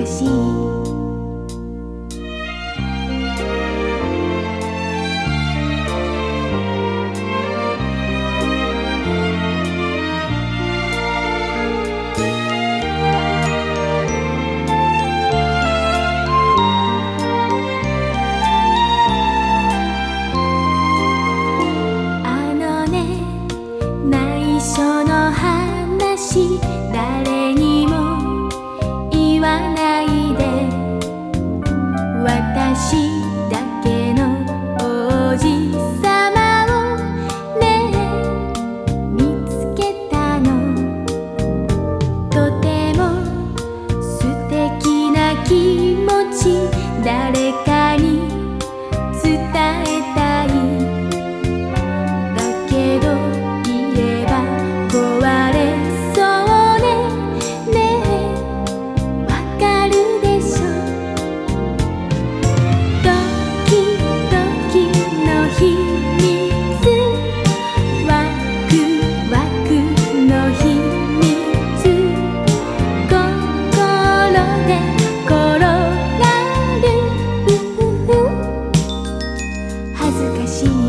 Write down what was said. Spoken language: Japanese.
かしい。内緒の話誰にも言わない。心。恥ずかしい。